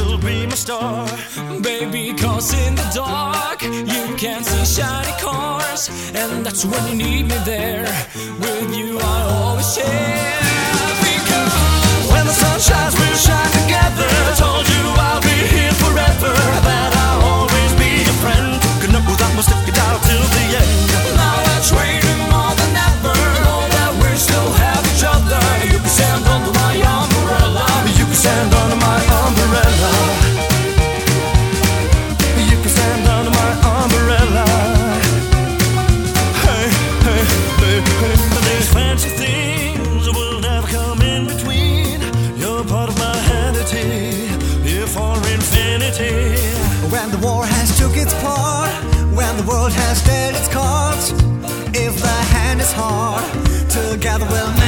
still be my star. Baby, cause in the dark you can see shiny cars, and that's when you need me there. With you, I always share. Because When the sun shines, we'll shine together. I Told you I'll be here forever. That I'll always be your friend. Good enough without my stick it out till the end. now we're trading more than ever. Know that we still have each other. You can stand under my umbrella. You can stand The war has took its part, when the world has dealt its cards, if the hand is hard, together we'll